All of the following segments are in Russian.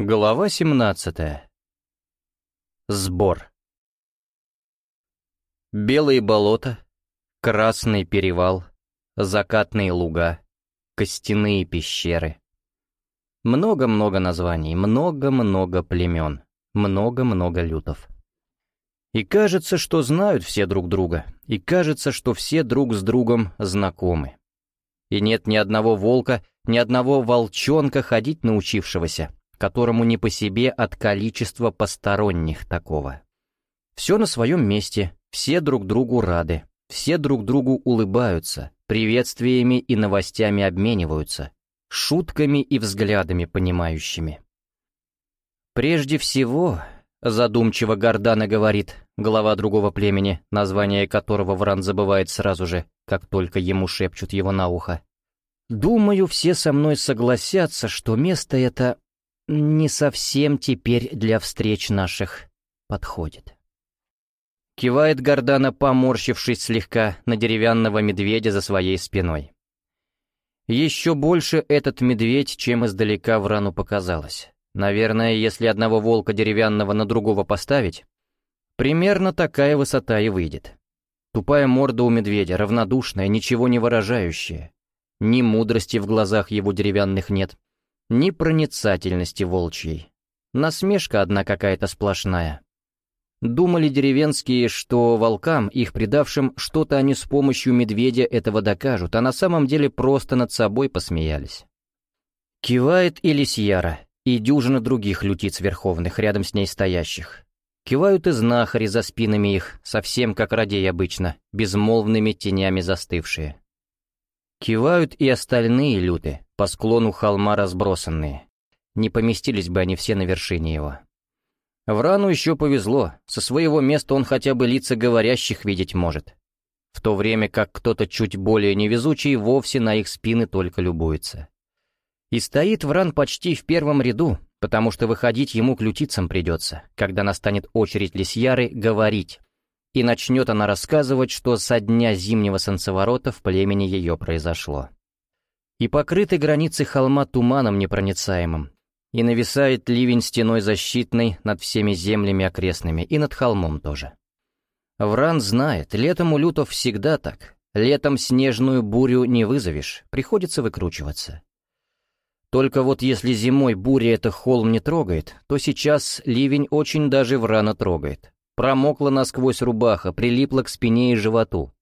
Глава 17. Сбор. Белые болота, Красный перевал, закатные луга, костяные пещеры. Много-много названий, много-много племен, много-много лютов. И кажется, что знают все друг друга, и кажется, что все друг с другом знакомы. И нет ни одного волка, ни одного волчонка ходить научившегося, которому не по себе от количества посторонних такого. Все на своем месте, все друг другу рады, все друг другу улыбаются, приветствиями и новостями обмениваются, шутками и взглядами понимающими. Прежде всего, задумчиво Гордана говорит, глава другого племени, название которого Вран забывает сразу же, как только ему шепчут его на ухо. Думаю, все со мной согласятся, что место это не совсем теперь для встреч наших подходит. Кивает Гордана, поморщившись слегка на деревянного медведя за своей спиной. Еще больше этот медведь, чем издалека в рану показалось. Наверное, если одного волка деревянного на другого поставить, примерно такая высота и выйдет. Тупая морда у медведя, равнодушная, ничего не выражающая. Ни мудрости в глазах его деревянных нет, ни проницательности волчьей. Насмешка одна какая-то сплошная. Думали деревенские, что волкам, их предавшим, что-то они с помощью медведя этого докажут, а на самом деле просто над собой посмеялись. Кивает и лисьяра, и дюжина других лютиц верховных, рядом с ней стоящих. Кивают и знахари за спинами их, совсем как радей обычно, безмолвными тенями застывшие. Кивают и остальные люты, по склону холма разбросанные. Не поместились бы они все на вершине его. Врану еще повезло, со своего места он хотя бы лица говорящих видеть может. В то время как кто-то чуть более невезучий вовсе на их спины только любуется. И стоит Вран почти в первом ряду, потому что выходить ему к лютицам придется, когда настанет очередь Лисьяры говорить, и начнет она рассказывать, что со дня зимнего солнцеворота в племени ее произошло. И покрыты границы холма туманом непроницаемым, и нависает ливень стеной защитной над всеми землями окрестными, и над холмом тоже. Вран знает, летом у лютов всегда так. Летом снежную бурю не вызовешь, приходится выкручиваться. Только вот если зимой буря это холм не трогает, то сейчас ливень очень даже Врана трогает. Промокла насквозь рубаха, прилипла к спине и животу.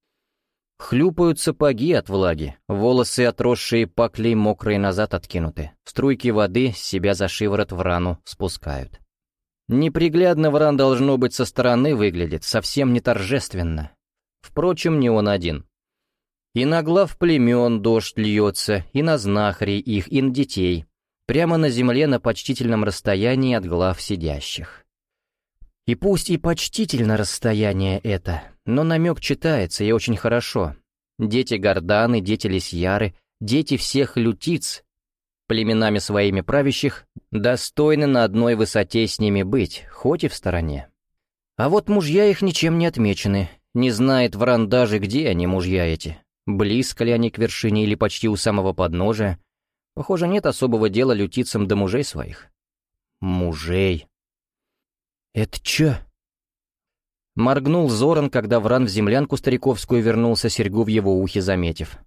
Хлюпают сапоги от влаги, волосы, отросшие паклей, мокрые назад откинуты. Струйки воды себя за шиворот в рану спускают. Неприглядно вран должно быть со стороны выглядит, совсем не торжественно. Впрочем, не он один. И на глав племен дождь льется, и на знахарей их, и на детей. Прямо на земле на почтительном расстоянии от глав сидящих. И пусть и почтительно расстояние это, но намек читается и очень хорошо. Дети Горданы, дети Лисьяры, дети всех лютиц, племенами своими правящих, достойны на одной высоте с ними быть, хоть и в стороне. А вот мужья их ничем не отмечены, не знает Вран даже, где они, мужья эти. Близко ли они к вершине или почти у самого подножия. Похоже, нет особого дела лютицам до мужей своих. Мужей. «Это чё?» Моргнул Зоран, когда Вран в землянку стариковскую вернулся, серьгу в его ухе заметив.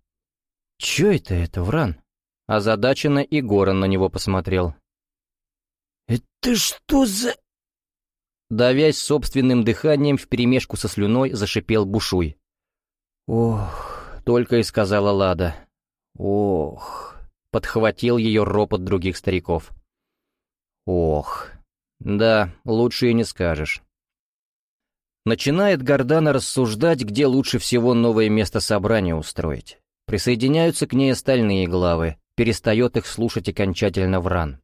«Чё это это, Вран?» Озадаченно и Горан на него посмотрел. «Это что за...» Давясь собственным дыханием вперемешку со слюной, зашипел Бушуй. «Ох...» — только и сказала Лада. «Ох...» — подхватил ее ропот других стариков. «Ох...» Да, лучше и не скажешь. Начинает Гордана рассуждать, где лучше всего новое место собрания устроить. Присоединяются к ней остальные главы, перестает их слушать окончательно Вран.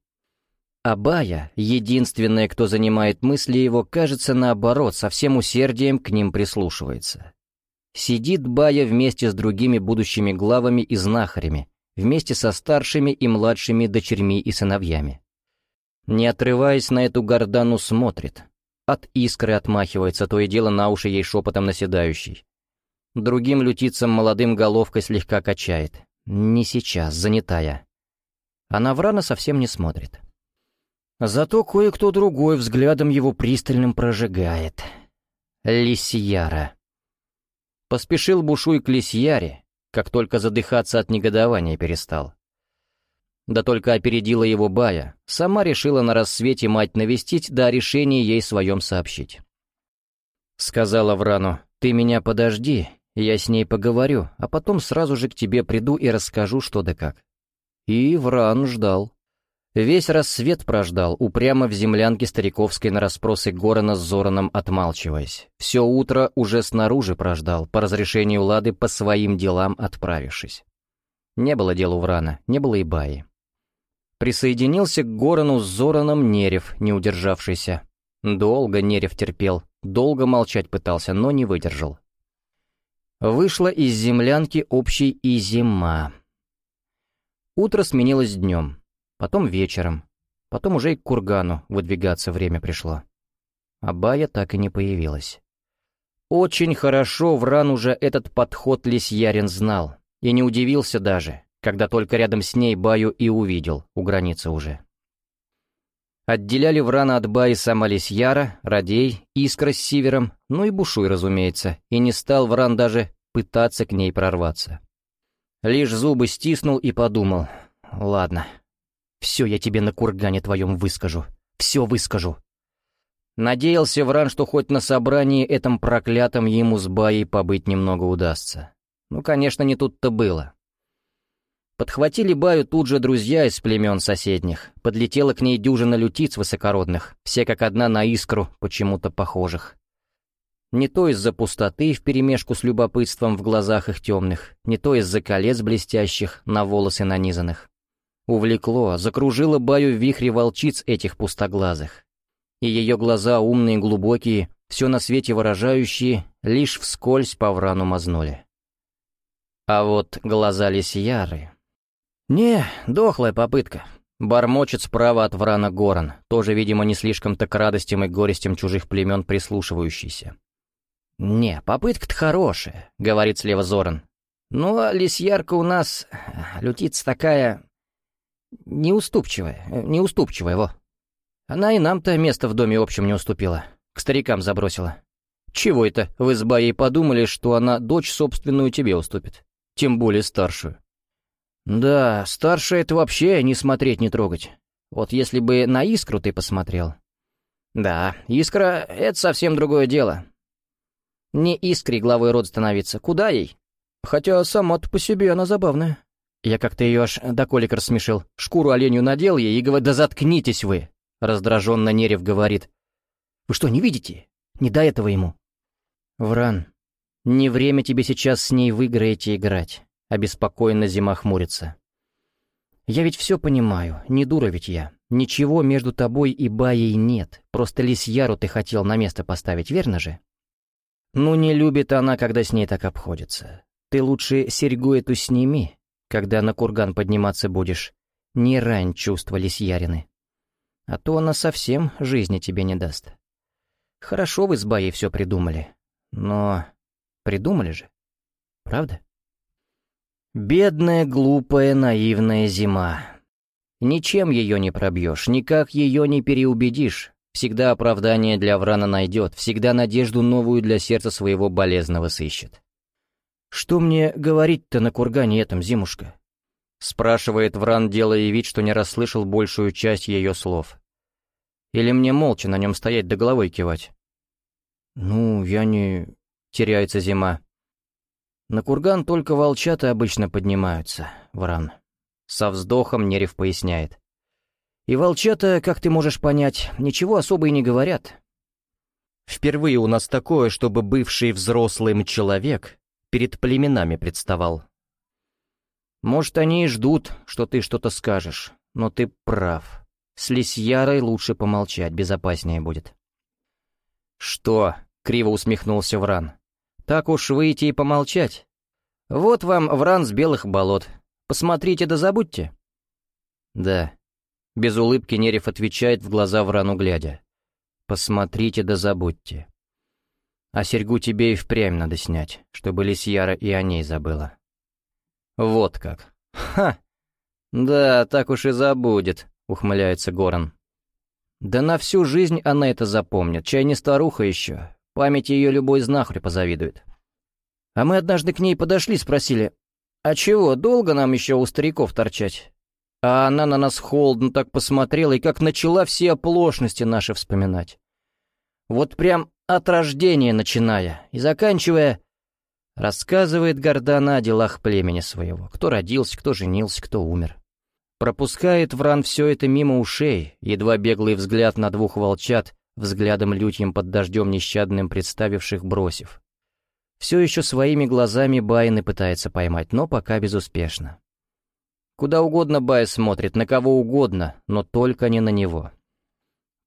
Абая, единственная, кто занимает мысли его, кажется наоборот, со всем усердием к ним прислушивается. Сидит Бая вместе с другими будущими главами и знахарями, вместе со старшими и младшими дочерьми и сыновьями. Не отрываясь на эту гордану, смотрит. От искры отмахивается, то и дело на уши ей шепотом наседающий. Другим лютицам молодым головкой слегка качает. Не сейчас, занятая. А на Врана совсем не смотрит. Зато кое-кто другой взглядом его пристальным прожигает. Лисьяра. Поспешил Бушуй к Лисьяре, как только задыхаться от негодования перестал. Да только опередила его Бая, сама решила на рассвете мать навестить, да о решении ей своем сообщить. Сказала Врану, «Ты меня подожди, я с ней поговорю, а потом сразу же к тебе приду и расскажу, что да как». И Вран ждал. Весь рассвет прождал, упрямо в землянке стариковской на расспросы Горана с Зораном отмалчиваясь. Все утро уже снаружи прождал, по разрешению Лады по своим делам отправившись. Не было дела у Врана, не было и Баи. Присоединился к Горану с Зораном Нерев, не удержавшийся. Долго Нерев терпел, долго молчать пытался, но не выдержал. Вышла из землянки общей и зима. Утро сменилось днем потом вечером, потом уже и к кургану выдвигаться время пришло. А Бая так и не появилась. Очень хорошо Вран уже этот подход Лисьярин знал, и не удивился даже, когда только рядом с ней Баю и увидел, у границы уже. Отделяли Врана от Баи сама Лисьяра, Радей, Искра с Сивером, ну и Бушуй, разумеется, и не стал Вран даже пытаться к ней прорваться. Лишь зубы стиснул и подумал, ладно, все я тебе на кургане твоем выскажу. Все выскажу. Надеялся Вран, что хоть на собрании этом проклятом ему с Баей побыть немного удастся. Ну, конечно, не тут-то было. Подхватили Баю тут же друзья из племен соседних. Подлетела к ней дюжина лютиц высокородных, все как одна на искру, почему-то похожих. Не то из-за пустоты вперемешку с любопытством в глазах их темных, не то из-за колец блестящих, на волосы нанизанных. Увлекло, закружило Баю в вихре волчиц этих пустоглазых. И ее глаза умные, глубокие, все на свете выражающие, лишь вскользь по врану мазнули. А вот глаза лисьяры... Не, дохлая попытка. Бормочет справа от врана Горан, тоже, видимо, не слишком-то к радостям и горестям чужих племен прислушивающийся. «Не, попытка-то хорошая», — говорит слева Зоран. «Ну, а лисьярка у нас... лютица такая неуступчивая, э, неуступчивая, во. Она и нам-то место в доме общем не уступила, к старикам забросила. Чего это вы с Баей подумали, что она дочь собственную тебе уступит? Тем более старшую. Да, старшая это вообще не смотреть, не трогать. Вот если бы на Искру ты посмотрел. Да, Искра — это совсем другое дело. Не Искре главой род становиться, куда ей? Хотя сама-то по себе она забавная. Я как-то ее аж до колик рассмешил. Шкуру оленю надел ей и говорит, да заткнитесь вы. Раздраженно Нерев говорит. Вы что, не видите? Не до этого ему. Вран, не время тебе сейчас с ней в игры эти играть. Обеспокоенно зима хмурится. Я ведь все понимаю, не дура ведь я. Ничего между тобой и Баей нет. Просто Лисьяру ты хотел на место поставить, верно же? Ну, не любит она, когда с ней так обходится. Ты лучше серьгу эту сними, когда на курган подниматься будешь, не рань чувства лисьярины. А то она совсем жизни тебе не даст. Хорошо вы с Баей все придумали, но придумали же, правда? Бедная, глупая, наивная зима. Ничем ее не пробьешь, никак ее не переубедишь. Всегда оправдание для Врана найдет, всегда надежду новую для сердца своего болезного сыщет. «Что мне говорить-то на кургане этом, зимушка?» Спрашивает Вран, делая вид, что не расслышал большую часть ее слов. «Или мне молча на нем стоять до головой кивать?» «Ну, я не...» — теряется зима. «На курган только волчата обычно поднимаются, Вран». Со вздохом Нерев поясняет. «И волчата, как ты можешь понять, ничего особо и не говорят. Впервые у нас такое, чтобы бывший взрослым человек перед племенами представал. Может, они и ждут, что ты что-то скажешь, но ты прав. С Лисьярой лучше помолчать, безопаснее будет. «Что?» — криво усмехнулся Вран. «Так уж выйти и помолчать? Вот вам Вран с белых болот. Посмотрите да забудьте». «Да». Без улыбки Нерев отвечает в глаза Врану глядя. «Посмотрите да забудьте». А серьгу тебе и впрямь надо снять, чтобы Лисьяра и о ней забыла. Вот как. Ха! Да, так уж и забудет, ухмыляется Горан. Да на всю жизнь она это запомнит, чай не старуха еще. Память ее любой знахарь позавидует. А мы однажды к ней подошли, спросили, «А чего, долго нам еще у стариков торчать?» А она на нас холодно так посмотрела и как начала все оплошности наши вспоминать. Вот прям от рождения начиная и заканчивая... Рассказывает Гордана о делах племени своего, кто родился, кто женился, кто умер. Пропускает Вран все это мимо ушей, едва беглый взгляд на двух волчат, взглядом лютьем под дождем нещадным представивших бросив. Все еще своими глазами Байны пытается поймать, но пока безуспешно. Куда угодно Бай смотрит, на кого угодно, но только не на него.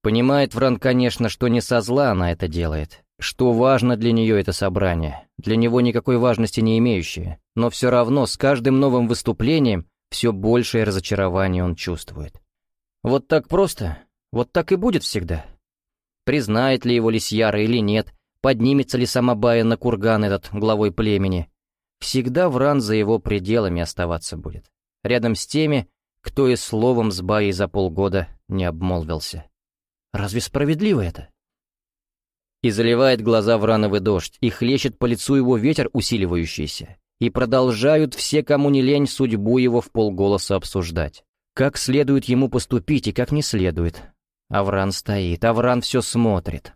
Понимает Вран, конечно, что не со зла она это делает, что важно для нее это собрание, для него никакой важности не имеющее, но все равно с каждым новым выступлением все большее разочарование он чувствует. Вот так просто, вот так и будет всегда. Признает ли его Лисьяра или нет, поднимется ли сама Бая на курган этот главой племени. Всегда Вран за его пределами оставаться будет, рядом с теми, кто и словом с Баей за полгода не обмолвился. Разве справедливо это? И заливает глаза Врановый дождь, и хлещет по лицу его ветер усиливающийся и продолжают все, кому не лень, судьбу его в полголоса обсуждать. Как следует ему поступить и как не следует. Авран стоит, Авран все смотрит.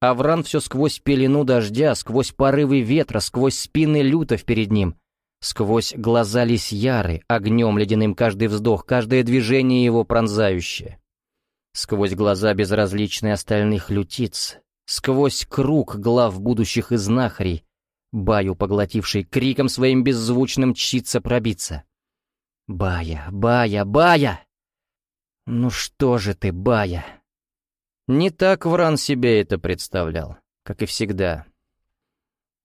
Авран все сквозь пелену дождя, сквозь порывы ветра, сквозь спины лютов перед ним, сквозь глаза лисьяры, огнем ледяным каждый вздох, каждое движение его пронзающее. Сквозь глаза безразличные остальных лютиц, сквозь круг глав будущих изнахарей, Баю, поглотивший криком своим беззвучным, чится пробиться. «Бая, Бая, Бая!» «Ну что же ты, Бая?» Не так Вран себе это представлял, как и всегда.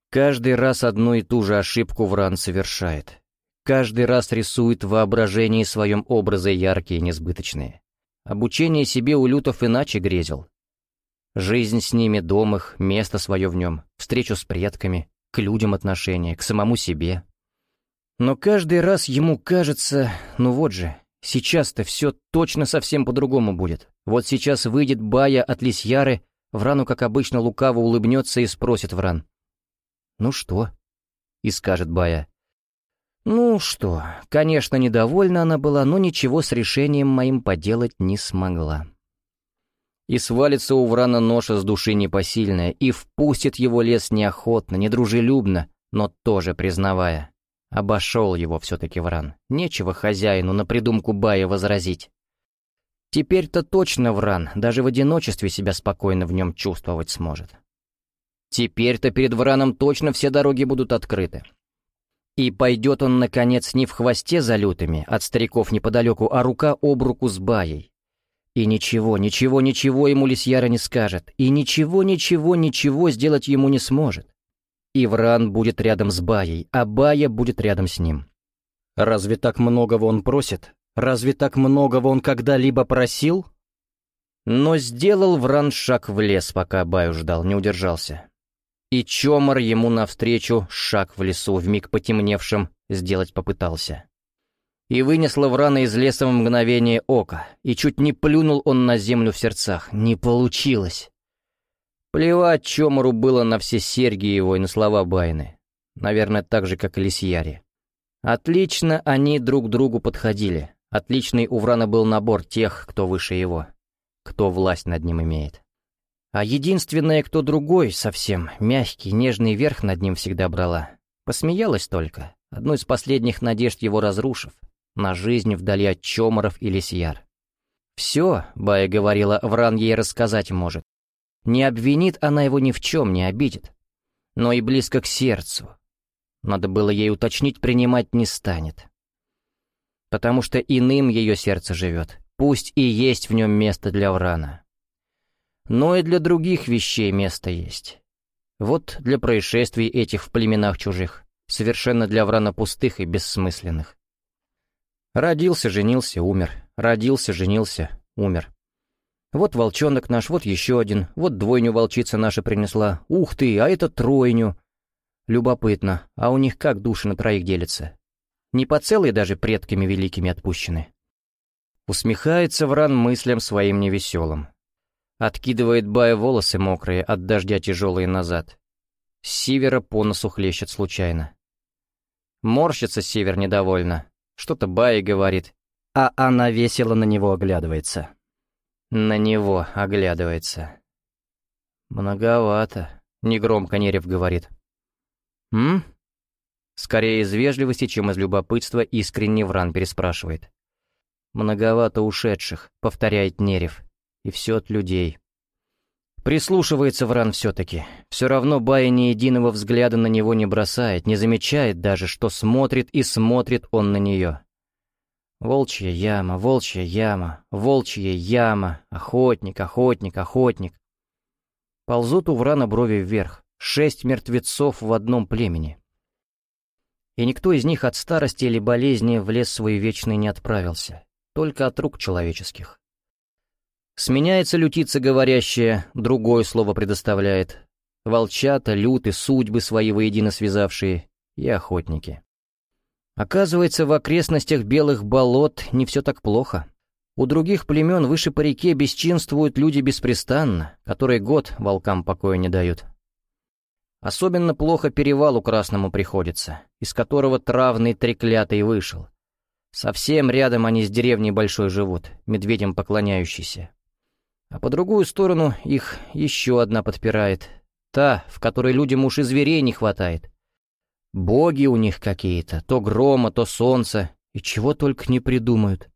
Каждый раз одну и ту же ошибку Вран совершает. Каждый раз рисует в воображении своем образы яркие и несбыточные. Обучение себе у лютов иначе грезил. Жизнь с ними, дом их, место свое в нем, встречу с предками, к людям отношение, к самому себе. Но каждый раз ему кажется, ну вот же, сейчас-то все точно совсем по-другому будет. Вот сейчас выйдет Бая от Лисьяры, Врану, как обычно, лукаво улыбнется и спросит Вран. «Ну что?» И скажет Бая. «Ну что, конечно, недовольна она была, но ничего с решением моим поделать не смогла». И свалится у Врана ноша с души непосильная, и впустит его лес неохотно, недружелюбно, но тоже признавая. Обошел его все-таки Вран. Нечего хозяину на придумку Бая возразить. Теперь-то точно Вран, даже в одиночестве себя спокойно в нем чувствовать сможет. Теперь-то перед Враном точно все дороги будут открыты. И пойдет он, наконец, не в хвосте за лютыми, от стариков неподалеку, а рука об руку с Баей. И ничего, ничего, ничего ему Лисьяра не скажет, и ничего, ничего, ничего сделать ему не сможет. Ивран будет рядом с Баей, а Бая будет рядом с ним. Разве так многого он просит? Разве так многого он когда-либо просил? Но сделал Вран шаг в лес, пока Баю ждал, не удержался. И Чомор ему навстречу шаг в лесу, вмиг потемневшим, сделать попытался и вынес Лаврана из леса в мгновение ока, и чуть не плюнул он на землю в сердцах. Не получилось. Плевать Чомору было на все серьги его и на слова Байны. Наверное, так же, как и Лисьяре. Отлично они друг другу подходили. Отличный у Врана был набор тех, кто выше его, кто власть над ним имеет. А единственное, кто другой, совсем мягкий, нежный верх над ним всегда брала. Посмеялась только, одну из последних надежд его разрушив на жизнь вдали от чоморов и лисьяр. Все, Бая говорила, Вран ей рассказать может. Не обвинит она его ни в чем, не обидит. Но и близко к сердцу. Надо было ей уточнить, принимать не станет. Потому что иным ее сердце живет, пусть и есть в нем место для Врана. Но и для других вещей место есть. Вот для происшествий этих в племенах чужих, совершенно для Врана пустых и бессмысленных. Родился, женился, умер. Родился, женился, умер. Вот волчонок наш, вот еще один, вот двойню волчица наша принесла. Ух ты, а это тройню. Любопытно, а у них как души на троих делятся? Не по целой даже предками великими отпущены. Усмехается Вран мыслям своим невеселым. Откидывает Бая волосы мокрые, от дождя тяжелые назад. С севера по носу хлещет случайно. Морщится север недовольно. Что-то Бая говорит, а она весело на него оглядывается. На него оглядывается. «Многовато», — негромко Нерев говорит. «М?» Скорее из вежливости, чем из любопытства, искренне Вран переспрашивает. «Многовато ушедших», — повторяет Нерев. «И все от людей». Прислушивается Вран все-таки. Все равно Бая ни единого взгляда на него не бросает, не замечает даже, что смотрит и смотрит он на нее. Волчья яма, волчья яма, волчья яма, охотник, охотник, охотник. Ползут у Врана брови вверх, шесть мертвецов в одном племени. И никто из них от старости или болезни в лес свой вечный не отправился, только от рук человеческих. Сменяется лютица говорящая, другое слово предоставляет. Волчата, люты, судьбы свои воедино связавшие и охотники. Оказывается, в окрестностях белых болот не все так плохо. У других племен выше по реке бесчинствуют люди беспрестанно, которые год волкам покоя не дают. Особенно плохо перевалу красному приходится, из которого травный треклятый вышел. Совсем рядом они с деревней большой живут, медведям поклоняющийся. А по другую сторону их еще одна подпирает, та, в которой людям уж и зверей не хватает. Боги у них какие-то, то грома, то солнца, и чего только не придумают.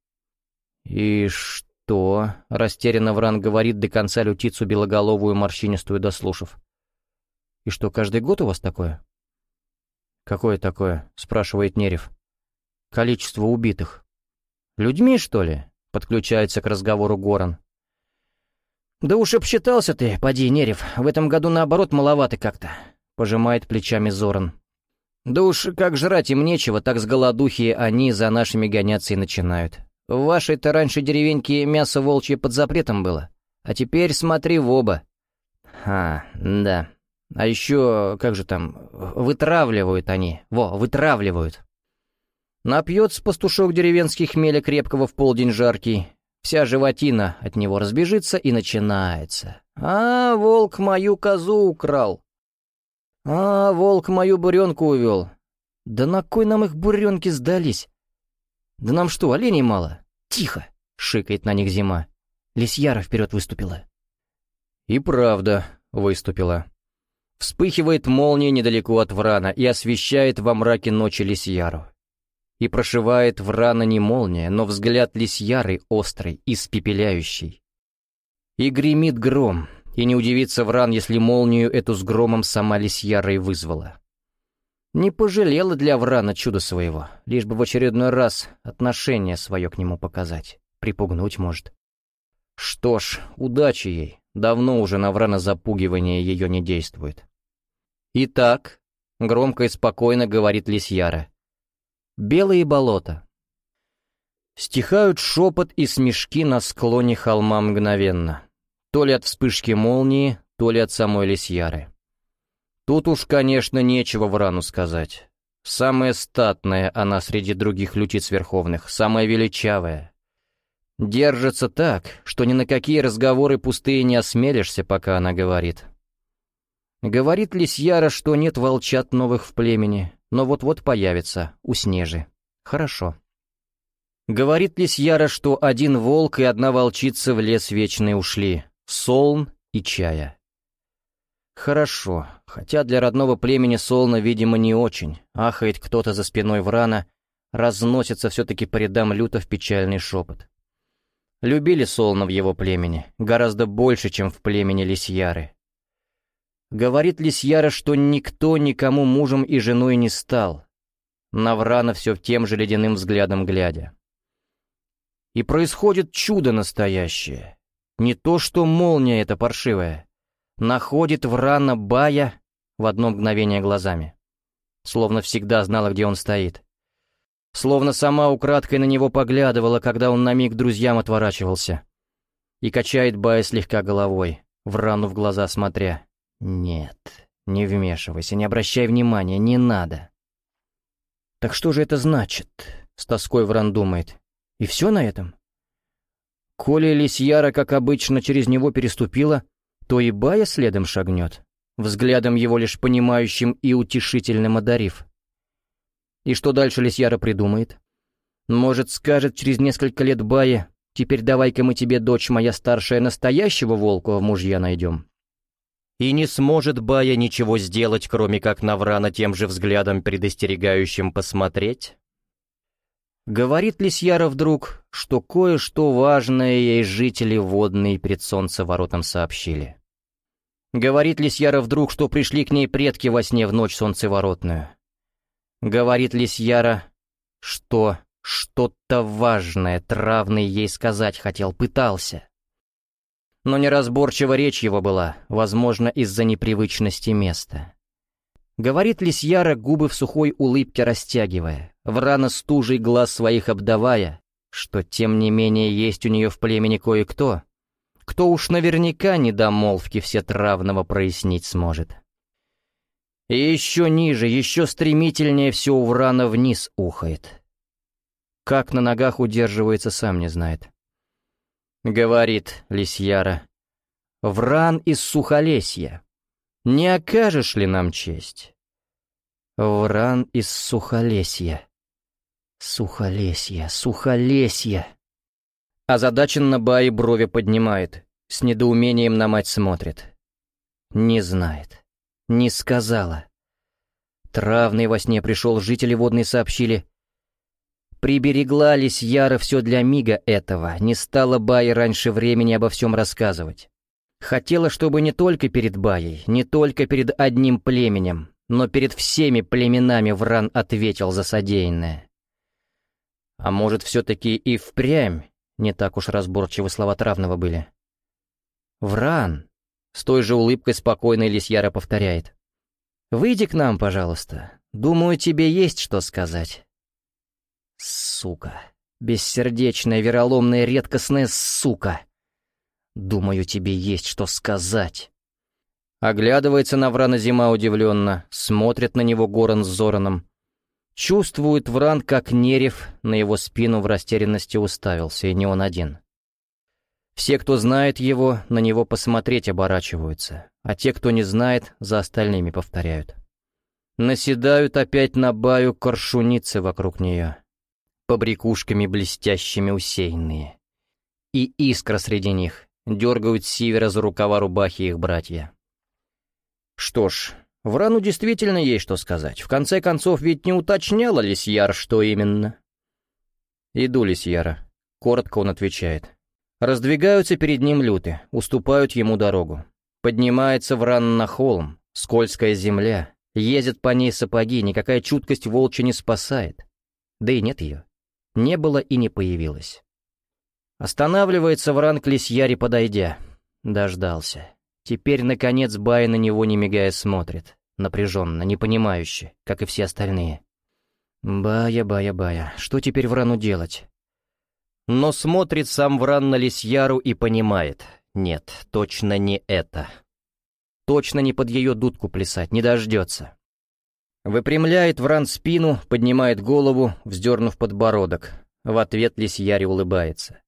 «И что?» — растерянно Вран говорит до конца лютицу белоголовую морщинистую дослушав. «И что, каждый год у вас такое?» «Какое такое?» — спрашивает Нерев. «Количество убитых». «Людьми, что ли?» — подключается к разговору Горан. «Да уж обсчитался ты, поди, Нерев, в этом году наоборот маловато как-то», — пожимает плечами Зоран. «Да уж как жрать им нечего, так с голодухи они за нашими гоняться и начинают. В вашей-то раньше деревеньке мясо волчье под запретом было, а теперь смотри в оба». «А, да. А еще, как же там, вытравливают они, во, вытравливают». Напьется пастушок деревенский хмеля крепкого в полдень жаркий, вся животина от него разбежится и начинается. «А, волк мою козу украл!» «А, волк мою буренку увел. Да на кой нам их буренки сдались? Да нам что, оленей мало? Тихо!» — шикает на них зима. Лисьяра вперед выступила. И правда выступила. Вспыхивает молния недалеко от Врана и освещает во мраке ночи Лисьяру. И прошивает Врана не молния, но взгляд Лисьяры острый, испепеляющий. И гремит гром, и не удивится Вран, если молнию эту с громом сама Лисьяра и вызвала. Не пожалела для Врана чуда своего, лишь бы в очередной раз отношение свое к нему показать, припугнуть может. Что ж, удачи ей, давно уже на Врана запугивание ее не действует. Итак, громко и спокойно говорит Лисьяра. Белые болота. Стихают шепот и смешки на склоне холма мгновенно. То ли от вспышки молнии, то ли от самой Лисьяры. Тут уж, конечно, нечего Врану сказать. Самая статная она среди других лютиц верховных, самая величавая. Держится так, что ни на какие разговоры пустые не осмелишься, пока она говорит. Говорит Лисьяра, что нет волчат новых в племени, но вот-вот появится, у Снежи. Хорошо. Говорит Лисьяра, что один волк и одна волчица в лес вечный ушли, Солн и Чая. Хорошо, хотя для родного племени Солна, видимо, не очень. Ахает кто-то за спиной Врана, разносится все-таки по рядам лютов печальный шепот. Любили Солна в его племени, гораздо больше, чем в племени Лисьяры. Говорит Лисьяра, что никто никому мужем и женой не стал. На Врана все тем же ледяным взглядом глядя. И происходит чудо настоящее. Не то что молния эта паршивая. Находит Врана Бая в одно мгновение глазами. Словно всегда знала, где он стоит. Словно сама украдкой на него поглядывала, когда он на миг друзьям отворачивался. И качает Бая слегка головой, Врану в глаза смотря. «Нет, не вмешивайся, не обращай внимания, не надо». «Так что же это значит?» — с тоской Вран думает. «И все на этом?» Коли Лисьяра, как обычно, через него переступила, то и Бая следом шагнет, взглядом его лишь понимающим и утешительным одарив. И что дальше Лисьяра придумает? Может, скажет через несколько лет Бае, «Теперь давай-ка мы тебе, дочь моя старшая, настоящего волка в мужья найдем». И не сможет Бая ничего сделать, кроме как Наврана тем же взглядом предостерегающим посмотреть? Говорит Лисьяра вдруг, что кое-что важное ей жители водные пред солнцеворотом сообщили. Говорит Лисьяра вдруг, что пришли к ней предки во сне в ночь солнцеворотную. Говорит Лисьяра, что что-то важное травный ей сказать хотел, пытался. Но неразборчива речь его была, возможно, из-за непривычности места. Говорит Лисьяра, губы в сухой улыбке растягивая, в рано стужей глаз своих обдавая, что тем не менее есть у нее в племени кое-кто, кто уж наверняка недомолвки все травного прояснить сможет. И еще ниже, еще стремительнее все у Врана вниз ухает. Как на ногах удерживается, сам не знает. Говорит Лисьяра. «Вран из Сухолесья, не окажешь ли нам честь?» «Вран из Сухолесья. Сухолесье, Сухолесье!» Озадаченно Баи брови поднимает, с недоумением на мать смотрит. Не знает, не сказала. Травный во сне пришел, жители водные сообщили. Приберегла Лисьяра все для мига этого, не стала Баи раньше времени обо всем рассказывать. Хотела, чтобы не только перед Баей, не только перед одним племенем, но перед всеми племенами Вран ответил за содеянное. А может, все-таки и впрямь не так уж разборчивы слова Травного были. «Вран!» — с той же улыбкой спокойной Лисьяра повторяет. «Выйди к нам, пожалуйста. Думаю, тебе есть что сказать». Сука. Бессердечная, вероломная, редкостная сука. Думаю, тебе есть что сказать. Оглядывается на Врана зима удивленно, смотрит на него Горан с Зораном. Чувствует Вран, как Нерев на его спину в растерянности уставился, и не он один. Все, кто знает его, на него посмотреть оборачиваются, а те, кто не знает, за остальными повторяют. Наседают опять на баю коршуницы вокруг нее побрякушками блестящими усеянные. И искра среди них дергают сивера за рукава рубахи их братья. Что ж, Врану действительно есть что сказать. В конце концов, ведь не уточняла Лисьяр, что именно. «Иду, Лисьяра», — коротко он отвечает. Раздвигаются перед ним люты, уступают ему дорогу. Поднимается Вран на холм, скользкая земля, ездят по ней сапоги, никакая чуткость волча не спасает. Да и нет ее не было и не появилось. Останавливается Вран к Лисьяре, подойдя. Дождался. Теперь, наконец, Бай на него, не мигая, смотрит. Напряженно, непонимающе, как и все остальные. Бая, бая, бая, что теперь Врану делать? Но смотрит сам Вран на Лисьяру и понимает. Нет, точно не это. Точно не под ее дудку плясать, не дождется. Выпрямляет Вран спину, поднимает голову, вздернув подбородок. В ответ Лисьяри улыбается.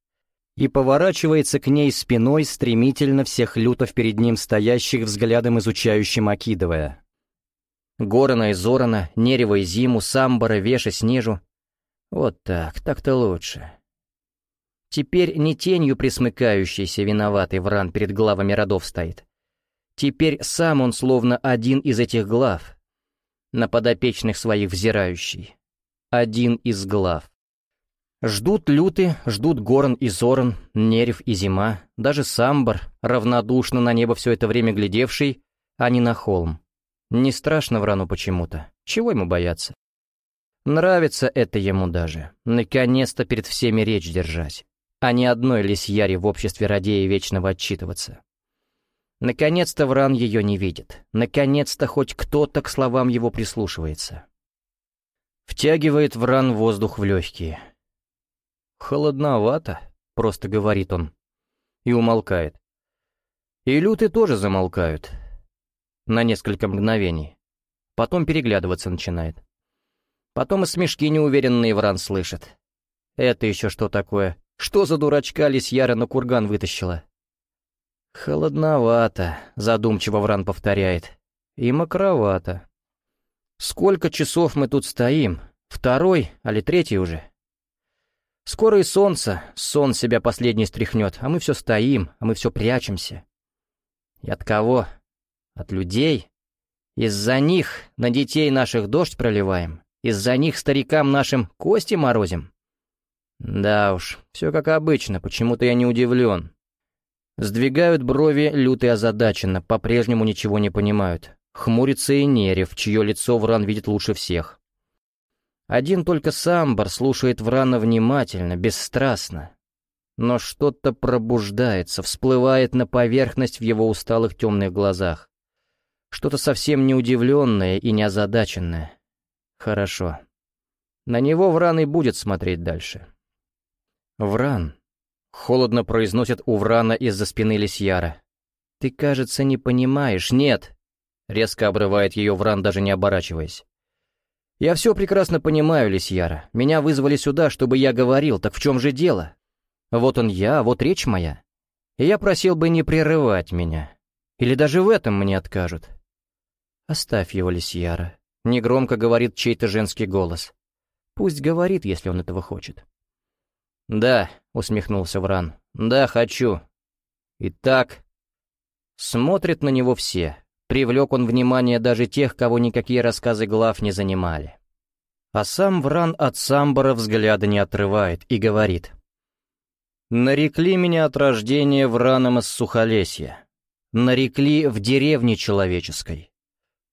И поворачивается к ней спиной, стремительно всех лютов перед ним стоящих взглядом изучающим окидывая. Горана и Зорана, Нерева и Зиму, Самбара, Веша, Снежу. Вот так, так-то лучше. Теперь не тенью присмыкающийся виноватый Вран перед главами родов стоит. Теперь сам он словно один из этих глав, на подопечных своих взирающий. Один из глав. Ждут люты, ждут Горн и Зоран, Нерев и Зима, даже Самбар, равнодушно на небо все это время глядевший, а не на холм. Не страшно Врану почему-то. Чего ему бояться? Нравится это ему даже. Наконец-то перед всеми речь держать, а не одной лисьяре в обществе радея вечного отчитываться. Наконец-то Вран ее не видит. Наконец-то хоть кто-то к словам его прислушивается. Втягивает Вран воздух в легкие. «Холодновато», — просто говорит он. И умолкает. И люты тоже замолкают. На несколько мгновений. Потом переглядываться начинает. Потом и смешки неуверенные Вран слышит. Это еще что такое? Что за дурачка лисьяра на курган вытащила? «Холодновато», — задумчиво Вран повторяет. «И мокровато. Сколько часов мы тут стоим? Второй, али третий уже?» «Скоро и солнце, сон себя последний стряхнет, а мы все стоим, а мы все прячемся. И от кого? От людей? Из-за них на детей наших дождь проливаем, из-за них старикам нашим кости морозим. Да уж, все как обычно, почему-то я не удивлен. Сдвигают брови люто и озадаченно, по-прежнему ничего не понимают. Хмурится и Нерев, чье лицо Вран видит лучше всех. Один только Самбар слушает Врана внимательно, бесстрастно. Но что-то пробуждается, всплывает на поверхность в его усталых темных глазах. Что-то совсем не удивленное и не озадаченное. Хорошо. На него Вран и будет смотреть дальше. Вран. Холодно произносит у Врана из-за спины Лисьяра. «Ты, кажется, не понимаешь. Нет!» Резко обрывает ее Вран, даже не оборачиваясь. «Я все прекрасно понимаю, Лисьяра. Меня вызвали сюда, чтобы я говорил. Так в чем же дело? Вот он я, вот речь моя. И я просил бы не прерывать меня. Или даже в этом мне откажут». «Оставь его, Лисьяра», — негромко говорит чей-то женский голос. «Пусть говорит, если он этого хочет». «Да», — усмехнулся Вран, — «да, хочу». «Итак...» Смотрят на него все. Привлек он внимание даже тех, кого никакие рассказы глав не занимали. А сам Вран от Самбара взгляда не отрывает и говорит. «Нарекли меня от рождения Враном из Сухолесья. Нарекли в деревне человеческой.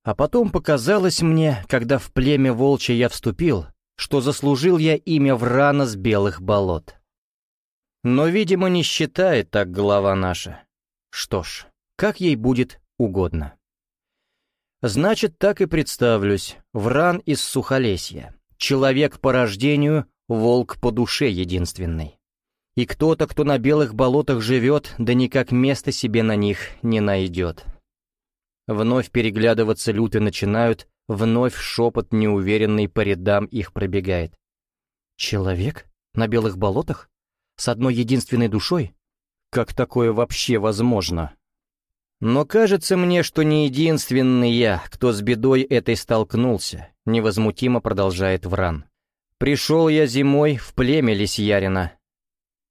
А потом показалось мне, когда в племя волчье я вступил, что заслужил я имя Врана с белых болот. Но, видимо, не считает так глава наша. Что ж, как ей будет угодно. Значит, так и представлюсь. Вран из Сухолесья. Человек по рождению, волк по душе единственный. И кто-то, кто на белых болотах живет, да никак места себе на них не найдет. Вновь переглядываться люто начинают, Вновь шепот неуверенный по рядам их пробегает. «Человек? На белых болотах? С одной единственной душой? Как такое вообще возможно?» «Но кажется мне, что не единственный я, кто с бедой этой столкнулся», — невозмутимо продолжает Вран. «Пришел я зимой в племя Лисьярина.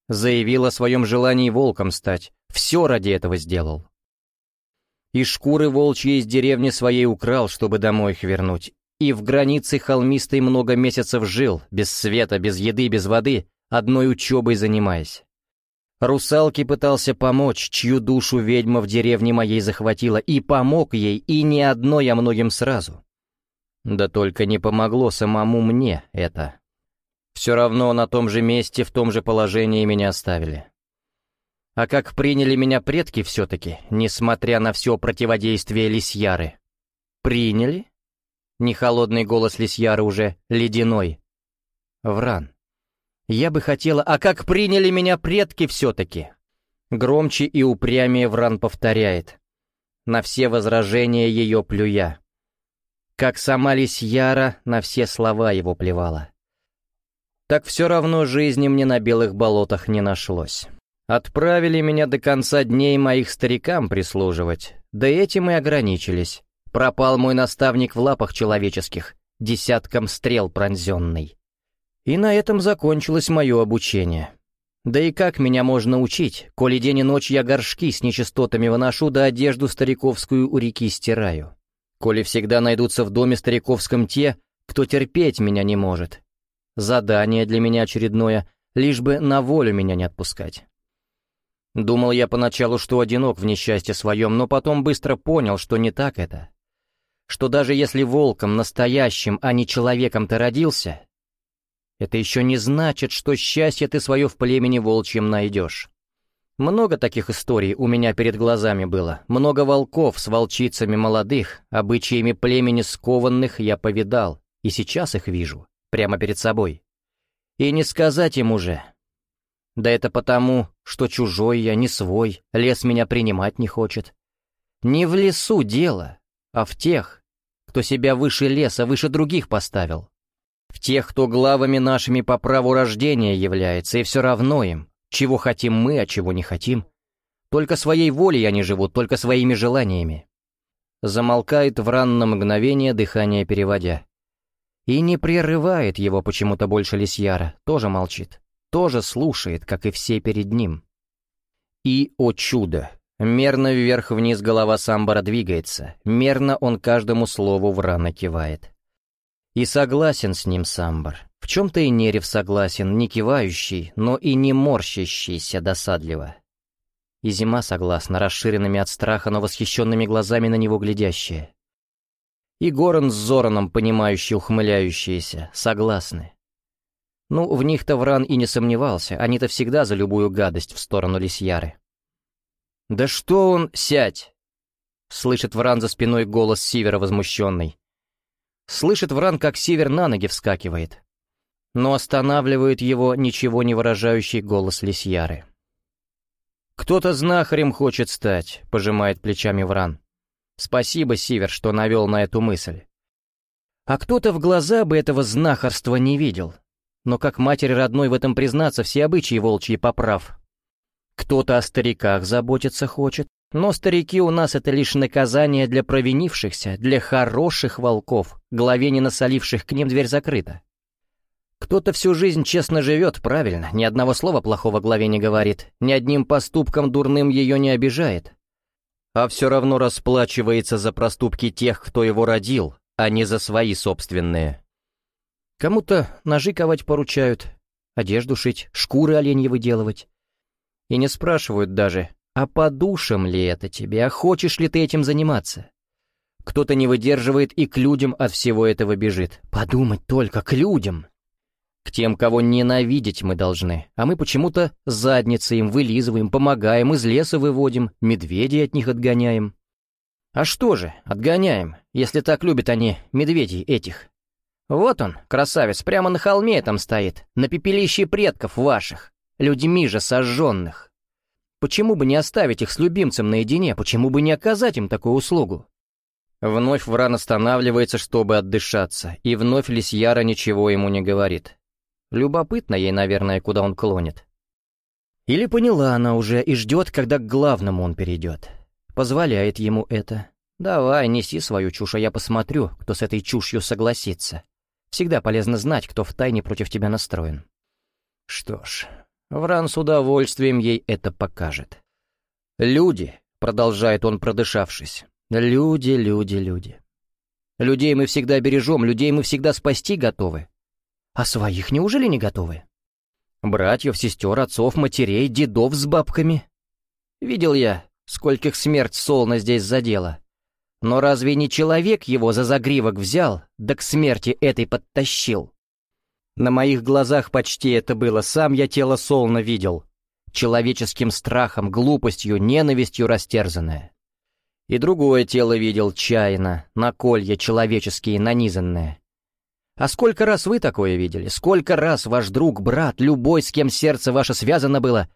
Заявил о своем желании волком стать. Все ради этого сделал. И шкуры волчьи из деревни своей украл, чтобы домой их вернуть. И в границе холмистой много месяцев жил, без света, без еды, без воды, одной учебой занимаясь. Русалке пытался помочь, чью душу ведьма в деревне моей захватила, и помог ей, и не одной, а многим сразу. Да только не помогло самому мне это. Все равно на том же месте, в том же положении меня оставили. А как приняли меня предки все-таки, несмотря на все противодействие Лисьяры? Приняли? Не холодный голос Лисьяры уже ледяной. Вран. Я бы хотела... А как приняли меня предки все-таки? Громче и упрямее Вран повторяет. На все возражения ее плюя. Как сама Лисьяра на все слова его плевала. Так все равно жизни мне на белых болотах не нашлось. Отправили меня до конца дней моих старикам прислуживать, да этим и ограничились. Пропал мой наставник в лапах человеческих, десятком стрел пронзенный. И на этом закончилось мое обучение. Да и как меня можно учить, коли день и ночь я горшки с нечистотами выношу, да одежду стариковскую у реки стираю? Коли всегда найдутся в доме стариковском те, кто терпеть меня не может. Задание для меня очередное, лишь бы на волю меня не отпускать. Думал я поначалу, что одинок в несчастье своем, но потом быстро понял, что не так это. Что даже если волком настоящим, а не человеком ты родился, это еще не значит, что счастье ты свое в племени волчьем найдешь. Много таких историй у меня перед глазами было, много волков с волчицами молодых, обычаями племени скованных я повидал, и сейчас их вижу, прямо перед собой. И не сказать им уже, да это потому, что чужой я, не свой, лес меня принимать не хочет. Не в лесу дело, а в тех, кто себя выше леса, выше других поставил. В тех, кто главами нашими по праву рождения является, и все равно им, чего хотим мы, а чего не хотим. Только своей волей они живут, только своими желаниями. Замолкает в ранное мгновение дыхание переводя. И не прерывает его почему-то больше Лисьяра, тоже молчит, тоже слушает, как и все перед ним. И, о чудо, мерно вверх-вниз голова Самбара двигается, мерно он каждому слову Врана кивает. И согласен с ним Самбар, в чем-то и Нерев согласен, не кивающий, но и не морщащийся досадливо. И зима согласна, расширенными от страха, но восхищенными глазами на него глядящая. И Горан с Зораном, понимающие, ухмыляющиеся, согласны. Ну, в них-то Вран и не сомневался, они-то всегда за любую гадость в сторону Лисьяры. «Да что он, сядь!» Слышит Вран за спиной голос Сивера возмущенный. Слышит Вран, как Сивер на ноги вскакивает. Но останавливает его ничего не выражающий голос Лисьяры. «Кто-то знахарем хочет стать», — пожимает плечами Вран. «Спасибо, Сивер, что навел на эту мысль. А кто-то в глаза бы этого знахарства не видел. Но как матери родной в этом признаться, все обычаи волчьи поправ. Кто-то о стариках заботиться хочет, но старики у нас это лишь наказание для провинившихся, для хороших волков, главе не насоливших к ним дверь закрыта. Кто-то всю жизнь честно живет, правильно, ни одного слова плохого главе не говорит, ни одним поступком дурным ее не обижает. А все равно расплачивается за проступки тех, кто его родил, а не за свои собственные. Кому-то ножи ковать поручают, одежду шить, шкуры оленьи выделывать. И не спрашивают даже, а по душам ли это тебе, а хочешь ли ты этим заниматься? Кто-то не выдерживает и к людям от всего этого бежит. Подумать только, к людям! К тем, кого ненавидеть мы должны, а мы почему-то задницы им вылизываем, помогаем, из леса выводим, медведей от них отгоняем. А что же, отгоняем, если так любят они медведей этих. Вот он, красавец, прямо на холме там стоит, на пепелище предков ваших, людьми же сожженных. Почему бы не оставить их с любимцем наедине, почему бы не оказать им такую услугу? Вновь Вран останавливается, чтобы отдышаться, и вновь Лисьяра ничего ему не говорит. Любопытно ей, наверное, куда он клонит. Или поняла она уже и ждет, когда к главному он перейдет. Позволяет ему это. Давай, неси свою чушь, а я посмотрю, кто с этой чушью согласится. Всегда полезно знать, кто втайне против тебя настроен. Что ж, Вран с удовольствием ей это покажет. «Люди», — продолжает он, продышавшись, — «люди, люди, люди. Людей мы всегда бережем, людей мы всегда спасти готовы. А своих неужели не готовы? Братьев, сестер, отцов, матерей, дедов с бабками. Видел я, скольких смерть солна здесь задела. Но разве не человек его за загривок взял, да к смерти этой подтащил? На моих глазах почти это было, сам я тело солна видел. Человеческим страхом, глупостью, ненавистью растерзанное. И другое тело видел чайно, на колья человеческие нанизанное. А сколько раз вы такое видели? Сколько раз ваш друг, брат, любой, с кем сердце ваше связано было,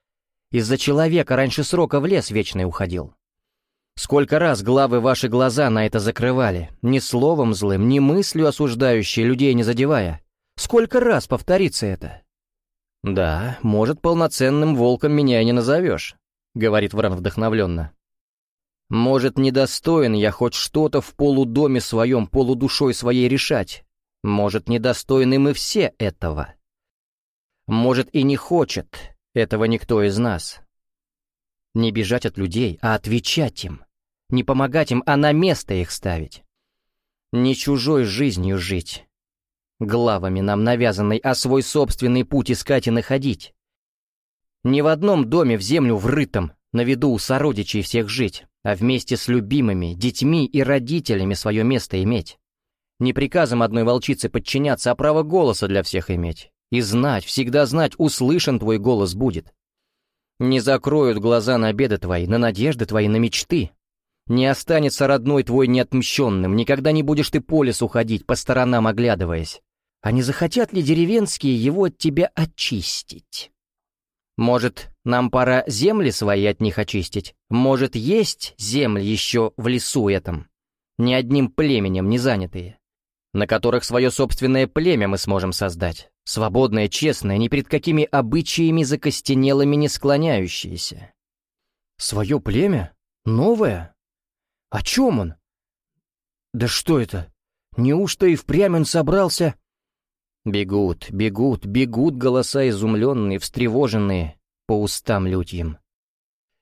из-за человека раньше срока в лес вечный уходил? Сколько раз главы ваши глаза на это закрывали, ни словом злым, ни мыслью осуждающей, людей не задевая? Сколько раз повторится это? «Да, может, полноценным волком меня и не назовешь», — говорит Вран вдохновленно. «Может, недостоин я хоть что-то в полудоме своем, полудушой своей решать, может, недостойны мы все этого. Может, и не хочет этого никто из нас. Не бежать от людей, а отвечать им. Не помогать им, а на место их ставить. Не чужой жизнью жить. Главами нам навязанной, а свой собственный путь искать и находить. Не в одном доме в землю врытом, на виду у сородичей всех жить, а вместе с любимыми, детьми и родителями свое место иметь. Не приказом одной волчицы подчиняться, а право голоса для всех иметь. И знать, всегда знать, услышан твой голос будет. Не закроют глаза на беды твои, на надежды твои, на мечты. Не останется родной твой неотмщенным, никогда не будешь ты по лесу ходить, по сторонам оглядываясь. А не захотят ли деревенские его от тебя очистить? Может, нам пора земли свои от них очистить? Может, есть земли еще в лесу этом, ни одним племенем не занятые? на которых свое собственное племя мы сможем создать, свободное, честное, ни перед какими обычаями закостенелыми не склоняющееся. Свое племя? Новое? О чем он? Да что это? Неужто и впрямь он собрался? Бегут, бегут, бегут голоса изумленные, встревоженные, по устам лютьям.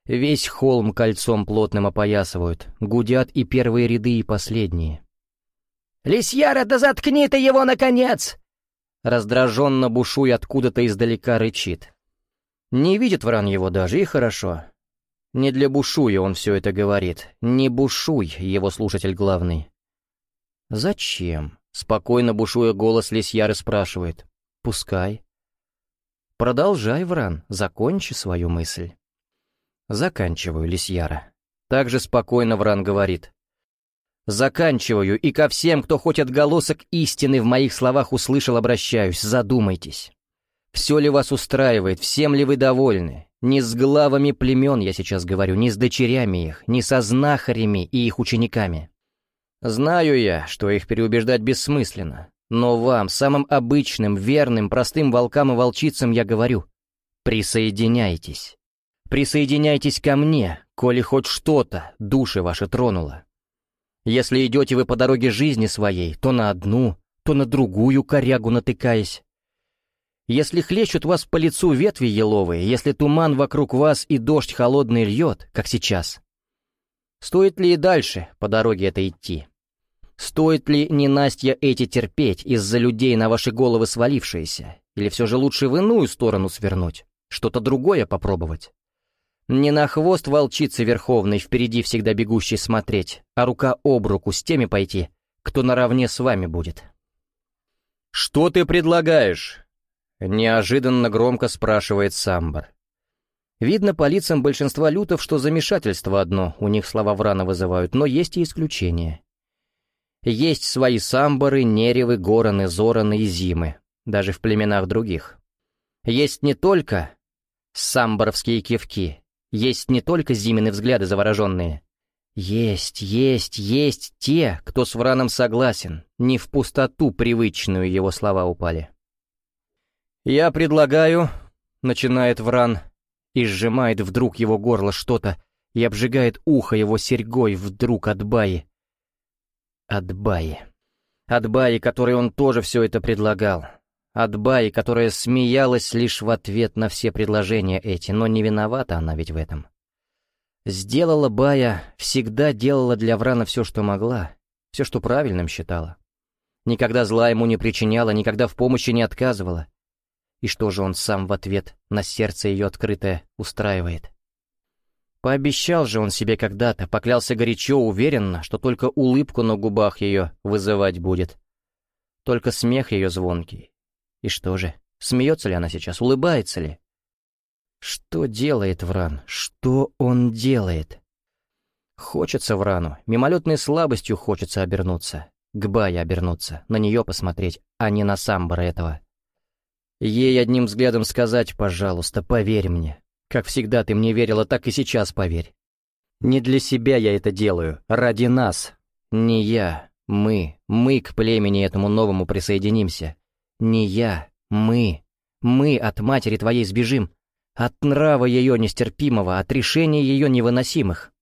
Весь холм кольцом плотным опоясывают, гудят и первые ряды, и последние. «Лисьяра, да заткни ты его, наконец!» Раздраженно бушуй откуда-то издалека рычит. Не видит Вран его даже, и хорошо. Не для бушуя он все это говорит. Не бушуй, его слушатель главный. «Зачем?» — спокойно бушуя голос Лисьяры спрашивает. «Пускай». «Продолжай, Вран, закончи свою мысль». «Заканчиваю, Лисьяра». Также спокойно Вран говорит. Заканчиваю, и ко всем, кто хоть отголосок истины в моих словах услышал, обращаюсь, задумайтесь. Все ли вас устраивает, всем ли вы довольны? Не с главами племен я сейчас говорю, не с дочерями их, не со знахарями и их учениками. Знаю я, что их переубеждать бессмысленно, но вам, самым обычным, верным, простым волкам и волчицам я говорю, присоединяйтесь. Присоединяйтесь ко мне, коли хоть что-то души ваши тронуло. Если идете вы по дороге жизни своей, то на одну, то на другую корягу натыкаясь. Если хлещут вас по лицу ветви еловые, если туман вокруг вас и дождь холодный льет, как сейчас, стоит ли и дальше по дороге это идти? Стоит ли ненастья эти терпеть из-за людей на ваши головы свалившиеся? Или все же лучше в иную сторону свернуть, что-то другое попробовать? Не на хвост волчицы верховной впереди всегда бегущей смотреть, а рука об руку с теми пойти, кто наравне с вами будет. «Что ты предлагаешь?» — неожиданно громко спрашивает Самбар. Видно по лицам большинства лютов, что замешательство одно, у них слова Врана вызывают, но есть и исключения. Есть свои самбары, неревы, гороны, зораны и зимы, даже в племенах других. Есть не только самбаровские кивки, есть не только Зимины взгляды завороженные. Есть, есть, есть те, кто с Враном согласен, не в пустоту привычную его слова упали. «Я предлагаю...» — начинает Вран, и сжимает вдруг его горло что-то, и обжигает ухо его серьгой вдруг от Баи. От Баи. От Баи, которой он тоже все это предлагал. От Баи, которая смеялась лишь в ответ на все предложения эти, но не виновата она ведь в этом. Сделала Бая, всегда делала для Врана все, что могла, все, что правильным считала. Никогда зла ему не причиняла, никогда в помощи не отказывала. И что же он сам в ответ на сердце ее открытое устраивает? Пообещал же он себе когда-то, поклялся горячо, уверенно, что только улыбку на губах ее вызывать будет. Только смех ее звонкий, и что же, смеется ли она сейчас, улыбается ли? Что делает Вран? Что он делает? Хочется Врану, мимолетной слабостью хочется обернуться. К Бае обернуться, на нее посмотреть, а не на самбара этого. Ей одним взглядом сказать, пожалуйста, поверь мне. Как всегда ты мне верила, так и сейчас поверь. Не для себя я это делаю, ради нас. Не я, мы, мы к племени этому новому присоединимся. Не я, мы. Мы от матери твоей сбежим. От нрава ее нестерпимого, от решения ее невыносимых.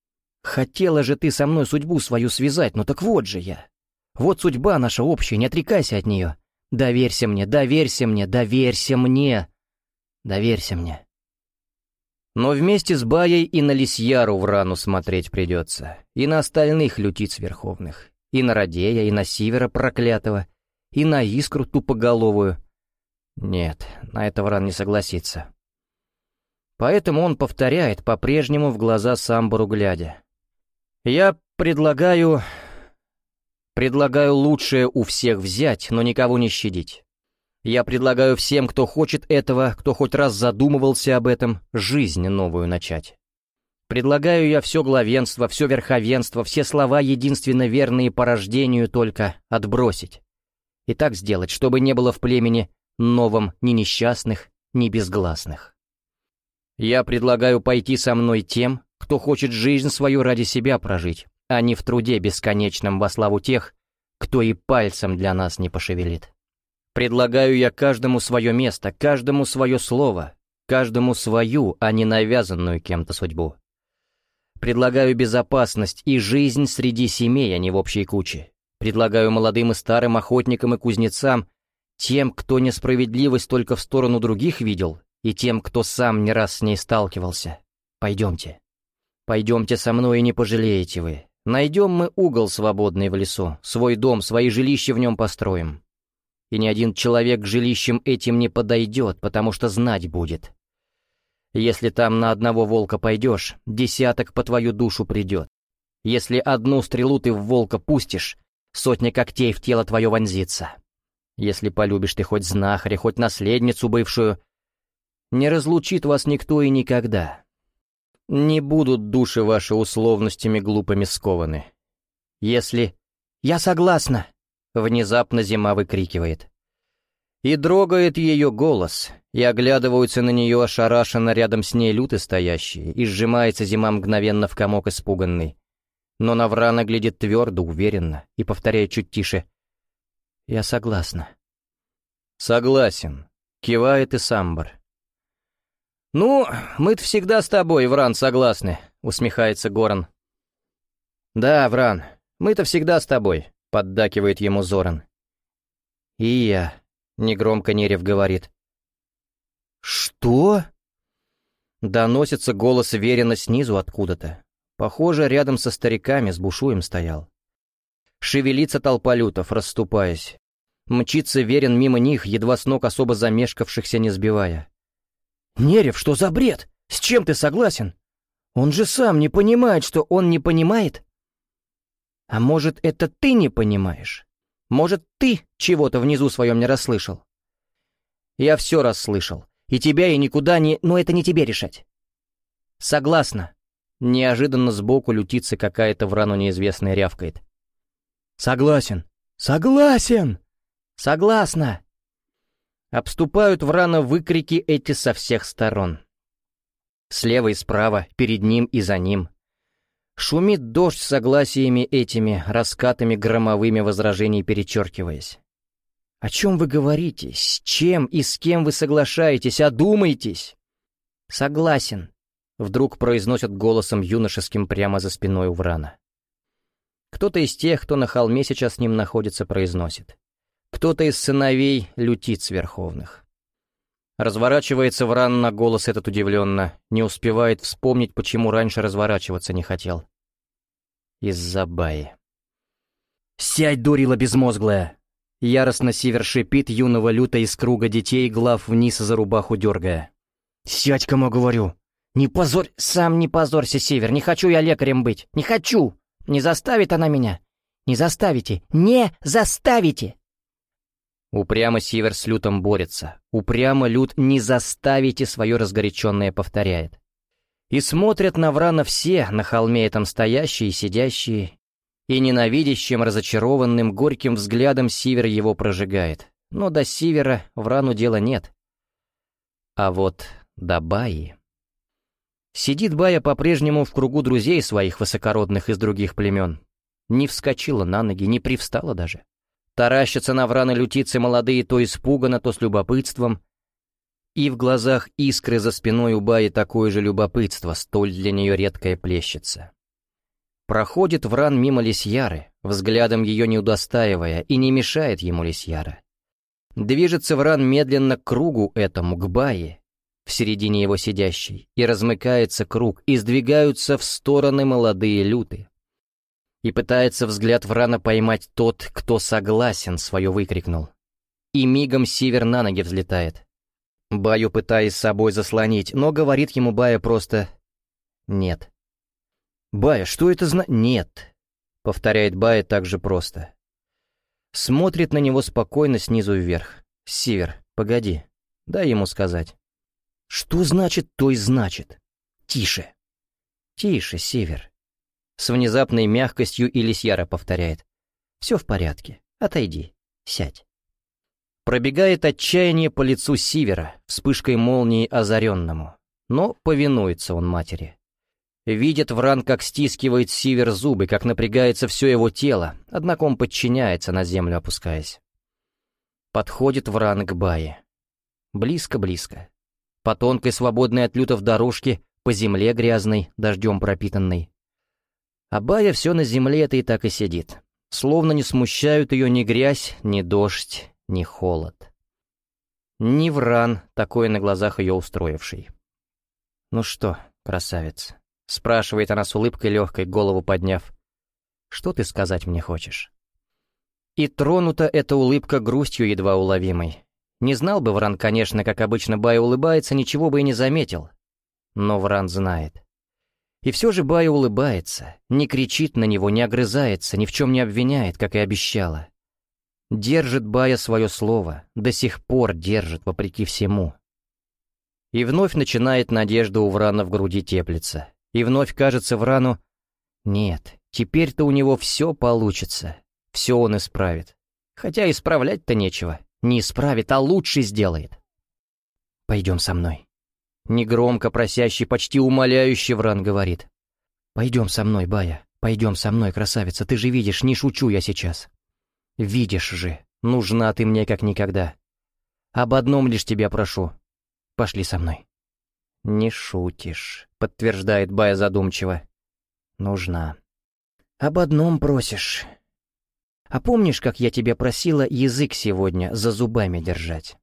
Хотела же ты со мной судьбу свою связать, но так вот же я. Вот судьба наша общая, не отрекайся от нее. Доверься мне, доверься мне, доверься мне. Доверься мне. Но вместе с Баей и на Лисьяру в рану смотреть придется, и на остальных лютиц верховных, и на Радея, и на Сивера проклятого, и на искру тупоголовую. Нет, на это Вран не согласится. Поэтому он повторяет, по-прежнему в глаза Самбару глядя. «Я предлагаю... предлагаю лучшее у всех взять, но никого не щадить. Я предлагаю всем, кто хочет этого, кто хоть раз задумывался об этом, жизнь новую начать. Предлагаю я все главенство, все верховенство, все слова единственно верные по рождению только отбросить и так сделать, чтобы не было в племени новом ни несчастных, ни безгласных. Я предлагаю пойти со мной тем, кто хочет жизнь свою ради себя прожить, а не в труде бесконечном во славу тех, кто и пальцем для нас не пошевелит. Предлагаю я каждому свое место, каждому свое слово, каждому свою, а не навязанную кем-то судьбу. Предлагаю безопасность и жизнь среди семей, а не в общей куче. Предлагаю молодым и старым охотникам и кузнецам, тем, кто несправедливость только в сторону других видел, и тем, кто сам не раз с ней сталкивался. Пойдемте. Пойдемте со мной и не пожалеете вы. Найдем мы угол свободный в лесу, свой дом, свои жилища в нем построим. И ни один человек к жилищам этим не подойдет, потому что знать будет. Если там на одного волка пойдешь, десяток по твою душу придет. Если одну стрелу ты в волка пустишь, сотня когтей в тело твое вонзится. Если полюбишь ты хоть знахаря, хоть наследницу бывшую, не разлучит вас никто и никогда. Не будут души ваши условностями глупыми скованы. Если «Я согласна», — внезапно зима выкрикивает. И дрогает ее голос, и оглядываются на нее ошарашенно рядом с ней люты стоящие, и сжимается зима мгновенно в комок испуганный. Но Наврана глядит твердо, уверенно, и повторяет чуть тише. «Я согласна». «Согласен», — кивает и Самбар. «Ну, мы-то всегда с тобой, Вран, согласны», — усмехается Горан. «Да, Вран, мы-то всегда с тобой», — поддакивает ему Зоран. «И я», негромко Нерев говорит. «Что?» Доносится голос Верина снизу откуда-то. Похоже, рядом со стариками с бушуем стоял. Шевелится толпа лютов, расступаясь. Мчится Верин мимо них, едва с ног особо замешкавшихся не сбивая. «Нерев, что за бред? С чем ты согласен? Он же сам не понимает, что он не понимает?» «А может, это ты не понимаешь?» Может, ты чего-то внизу своем не расслышал?» «Я все расслышал. И тебя, и никуда не... Но это не тебе решать». «Согласна». Неожиданно сбоку лютится какая-то в рану неизвестная рявкает. «Согласен! Согласен! Согласна!» Обступают в рано выкрики эти со всех сторон. Слева и справа, перед ним и за ним. Шумит дождь согласиями этими, раскатами громовыми возражений перечеркиваясь. «О чем вы говорите? С чем и с кем вы соглашаетесь? Одумайтесь!» «Согласен», — вдруг произносят голосом юношеским прямо за спиной у Врана. Кто-то из тех, кто на холме сейчас с ним находится, произносит. Кто-то из сыновей лютиц верховных. Разворачивается Вран на голос этот удивленно, не успевает вспомнить, почему раньше разворачиваться не хотел. Из-за баи. «Сядь, дурила безмозглая!» Яростно Сивер шипит юного люта из круга детей, глав вниз за рубаху дергая. «Сядь, кому говорю! Не позорь! Сам не позорься, Сивер! Не хочу я лекарем быть! Не хочу! Не заставит она меня! Не заставите! Не заставите!» Упрямо Сивер с Лютом борется. Упрямо Лют «не заставите» свое разгоряченное повторяет. И смотрят на Врана все, на холме этом стоящие и сидящие, и ненавидящим, разочарованным, горьким взглядом Сивер его прожигает. Но до Сивера Врану дела нет. А вот до Баи... Сидит Бая по-прежнему в кругу друзей своих высокородных из других племен. Не вскочила на ноги, не привстала даже. Таращатся на враны лютицы молодые то испуганно, то с любопытством. И в глазах искры за спиной у Баи такое же любопытство, столь для нее редкая плещется. Проходит Вран мимо Лисьяры, взглядом ее не удостаивая, и не мешает ему Лисьяра. Движется Вран медленно к кругу этому, к Бае, в середине его сидящей, и размыкается круг, и сдвигаются в стороны молодые люты и пытается взгляд Врана поймать тот, кто согласен, свое выкрикнул. И мигом Сивер на ноги взлетает. Баю пытаясь собой заслонить, но говорит ему Бая просто «нет». «Бая, что это зна...» «Нет», — повторяет Бая так же просто. Смотрит на него спокойно снизу вверх. «Сивер, погоди, дай ему сказать». «Что значит, то и значит. Тише». «Тише, Север. С внезапной мягкостью Илисьяра повторяет. «Все в порядке. Отойди. Сядь». Пробегает отчаяние по лицу Сивера, вспышкой молнии озаренному. Но повинуется он матери. Видит Вран, как стискивает Сивер зубы, как напрягается все его тело, однако он подчиняется, на землю опускаясь. Подходит Вран к Бае. Близко-близко. По тонкой, свободной от лютов дорожке, по земле грязной, дождем пропитанной. А Бая все на земле это и так и сидит. Словно не смущают ее ни грязь, ни дождь, ни холод. Ни Вран, такой на глазах ее устроивший. «Ну что, красавец?» — спрашивает она с улыбкой легкой, голову подняв. «Что ты сказать мне хочешь?» И тронута эта улыбка грустью едва уловимой. Не знал бы Вран, конечно, как обычно Бай улыбается, ничего бы и не заметил. Но Вран знает. И все же Бая улыбается, не кричит на него, не огрызается, ни в чем не обвиняет, как и обещала. Держит Бая свое слово, до сих пор держит, вопреки всему. И вновь начинает надежда у Врана в груди теплиться. И вновь кажется Врану, нет, теперь-то у него все получится, все он исправит. Хотя исправлять-то нечего, не исправит, а лучше сделает. «Пойдем со мной», Негромко просящий, почти умоляющий Вран говорит. «Пойдем со мной, Бая, пойдем со мной, красавица, ты же видишь, не шучу я сейчас. Видишь же, нужна ты мне как никогда. Об одном лишь тебя прошу. Пошли со мной». «Не шутишь», — подтверждает Бая задумчиво. «Нужна». «Об одном просишь. А помнишь, как я тебя просила язык сегодня за зубами держать?»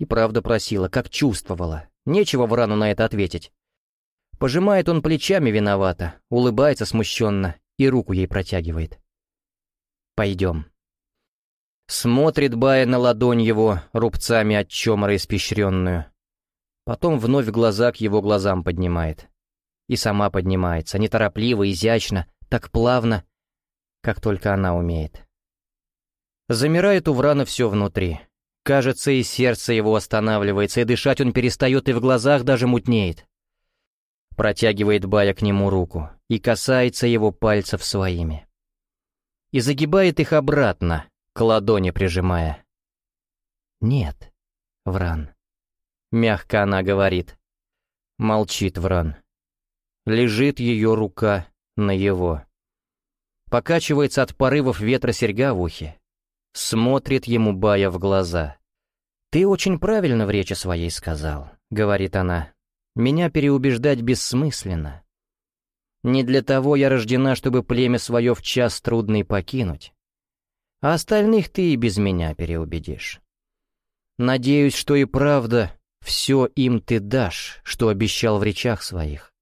И правда просила, как чувствовала. Нечего Врану на это ответить. Пожимает он плечами виновато, улыбается смущенно и руку ей протягивает. «Пойдем». Смотрит Бая на ладонь его, рубцами от чемора испещренную. Потом вновь глаза к его глазам поднимает. И сама поднимается, неторопливо, изящно, так плавно, как только она умеет. Замирает у Врана все внутри. Кажется, и сердце его останавливается, и дышать он перестает, и в глазах даже мутнеет. Протягивает Бая к нему руку и касается его пальцев своими. И загибает их обратно, к ладони прижимая. «Нет, Вран», — мягко она говорит. Молчит Вран. Лежит ее рука на его. Покачивается от порывов ветра серьга в ухе. Смотрит ему Бая в глаза. «Ты очень правильно в речи своей сказал», — говорит она. «Меня переубеждать бессмысленно. Не для того я рождена, чтобы племя свое в час трудный покинуть. А остальных ты и без меня переубедишь. Надеюсь, что и правда все им ты дашь, что обещал в речах своих.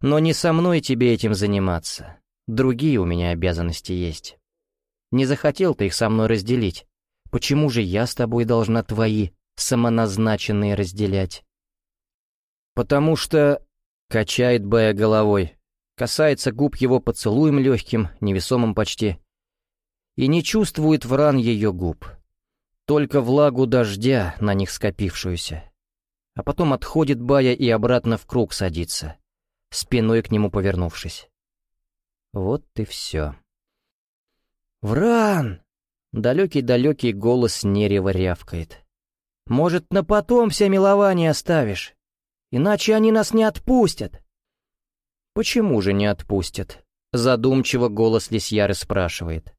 Но не со мной тебе этим заниматься. Другие у меня обязанности есть. Не захотел ты их со мной разделить. Почему же я с тобой должна твои самоназначенные разделять? Потому что... Качает Бая головой. Касается губ его поцелуем легким, невесомым почти. И не чувствует вран ее губ. Только влагу дождя, на них скопившуюся. А потом отходит Бая и обратно в круг садится, спиной к нему повернувшись. Вот и все. «Вран!» Далекий-далекий голос Нерева рявкает. «Может, на потом все милование оставишь? Иначе они нас не отпустят». «Почему же не отпустят?» Задумчиво голос Лисьяры спрашивает.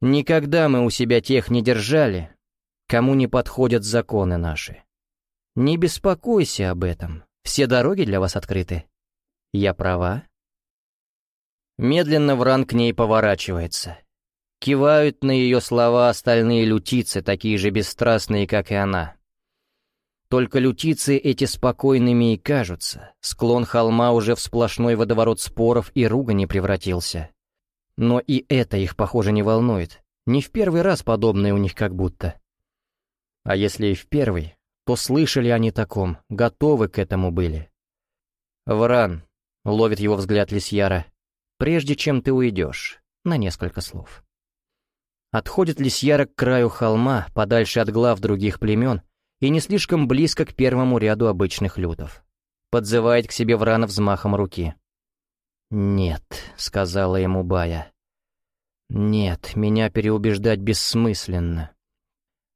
«Никогда мы у себя тех не держали, кому не подходят законы наши. Не беспокойся об этом, все дороги для вас открыты. Я права?» Медленно Вран к ней поворачивается. Кивают на ее слова остальные лютицы, такие же бесстрастные, как и она. Только лютицы эти спокойными и кажутся. Склон холма уже в сплошной водоворот споров и ругани превратился. Но и это их, похоже, не волнует. Не в первый раз подобное у них как будто. А если и в первый, то слышали они таком, готовы к этому были. «Вран», — ловит его взгляд Лисьяра, — «прежде чем ты уйдешь, на несколько слов». Отходит Лисьяра к краю холма, подальше от глав других племен, и не слишком близко к первому ряду обычных лютов. Подзывает к себе Врана взмахом руки. «Нет», — сказала ему Бая. «Нет, меня переубеждать бессмысленно.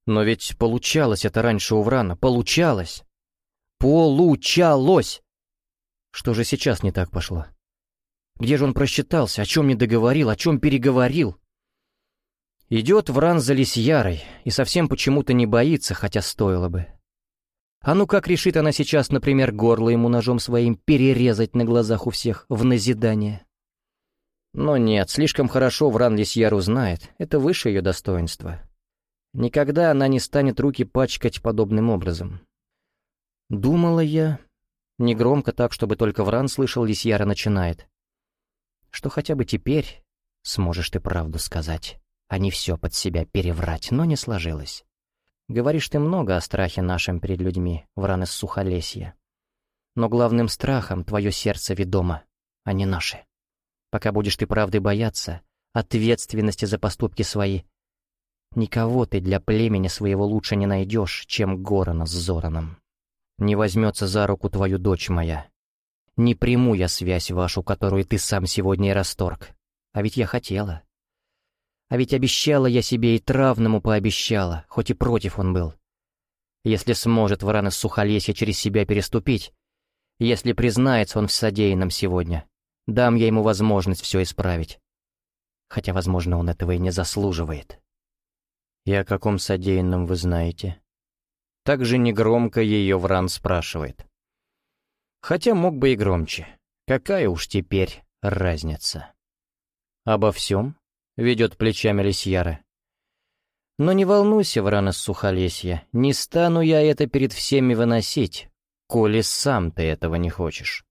Но ведь получалось это раньше у Врана, получалось. Получалось!» Что же сейчас не так пошло? Где же он просчитался, о чем не договорил, о чем переговорил? Идет Вран за Лисьярой и совсем почему-то не боится, хотя стоило бы. А ну как решит она сейчас, например, горло ему ножом своим перерезать на глазах у всех в назидание? Но нет, слишком хорошо Вран Лисьяру знает, это выше ее достоинства. Никогда она не станет руки пачкать подобным образом. Думала я, негромко так, чтобы только Вран слышал, Лисьяра начинает, что хотя бы теперь сможешь ты правду сказать а не все под себя переврать, но не сложилось. Говоришь ты много о страхе нашем перед людьми, Вран из Сухолесья. Но главным страхом твое сердце ведомо, а не наше. Пока будешь ты правды бояться, ответственности за поступки свои, никого ты для племени своего лучше не найдешь, чем Горона с Зораном. Не возьмется за руку твою дочь моя. Не приму я связь вашу, которую ты сам сегодня и расторг. А ведь я хотела. А ведь обещала я себе и травному пообещала, хоть и против он был. Если сможет Варан из Сухолесья через себя переступить, если признается он в содеянном сегодня, дам я ему возможность все исправить. Хотя, возможно, он этого и не заслуживает. «И о каком содеянном вы знаете?» Так же негромко ее Вран спрашивает. Хотя мог бы и громче. Какая уж теперь разница? Обо всем? — ведет плечами Лисьяра. «Но не волнуйся, Вран Сухолесья, не стану я это перед всеми выносить, коли сам ты этого не хочешь.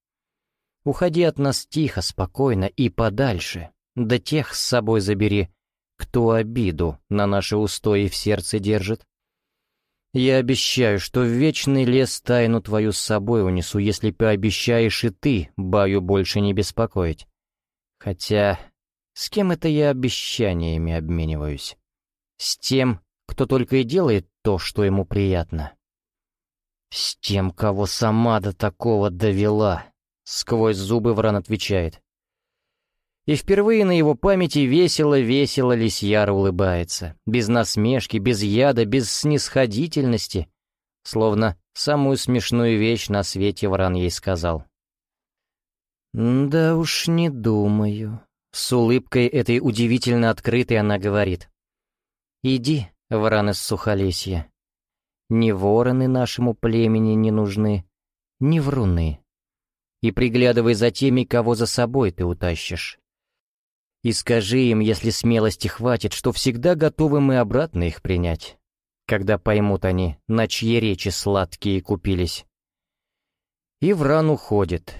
Уходи от нас тихо, спокойно и подальше, да тех с собой забери, кто обиду на наши устои в сердце держит. Я обещаю, что в вечный лес тайну твою с собой унесу, если пообещаешь и ты Баю больше не беспокоить. Хотя с кем это я обещаниями обмениваюсь? С тем, кто только и делает то, что ему приятно. С тем, кого сама до такого довела, сквозь зубы Вран отвечает. И впервые на его памяти весело-весело Лисьяр улыбается, без насмешки, без яда, без снисходительности, словно самую смешную вещь на свете Вран ей сказал. «Да уж не думаю», с улыбкой этой удивительно открытой она говорит. «Иди, вран из Сухолесья. Ни вороны нашему племени не нужны, ни вруны. И приглядывай за теми, кого за собой ты утащишь. И скажи им, если смелости хватит, что всегда готовы мы обратно их принять, когда поймут они, на чьи речи сладкие купились». И Вран уходит.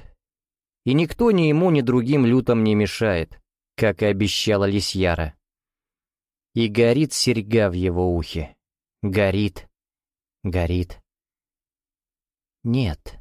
И никто ни ему, ни другим лютом не мешает как и обещала Лисьяра. И горит серьга в его ухе. Горит, горит. Нет,